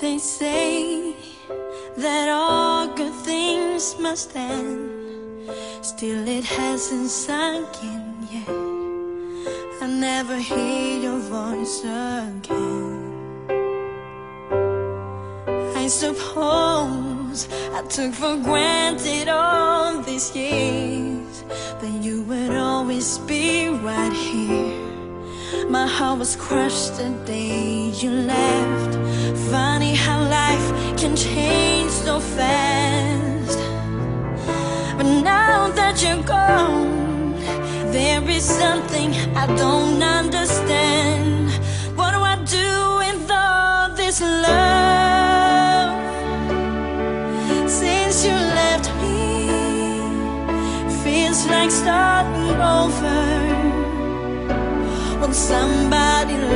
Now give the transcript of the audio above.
They say that all good things must end. Still, it hasn't sunk in yet. I never hear your voice again. I suppose I took for granted all these years that you would always be right here. My heart was crushed the day you left. Funny how life can change so fast. But now that you're gone, there is something I don't understand. What do I do with all this love? Since you left me, feels like starting over. When somebody